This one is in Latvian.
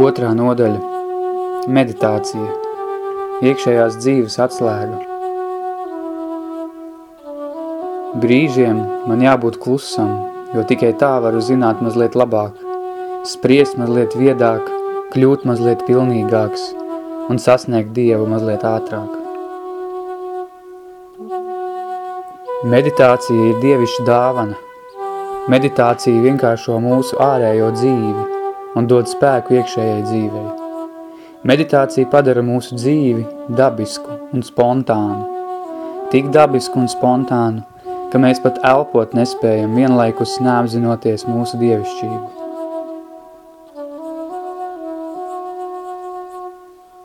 Otrā nodaļa – meditācija, iekšējās dzīves atslēga. Brīžiem man jābūt klusam, jo tikai tā varu zināt mazliet labāk, spriest mazliet viedāk, kļūt mazliet pilnīgāks un sasniegt Dievu mazliet ātrāk. Meditācija ir dievišķa dāvana. Meditācija vienkāršo mūsu ārējo dzīvi un dod spēku iekšējai dzīvei. Meditācija padara mūsu dzīvi dabisku un spontānu. Tik dabisku un spontānu, ka mēs pat elpot nespējam vienlaikus neapzinoties mūsu dievišķību.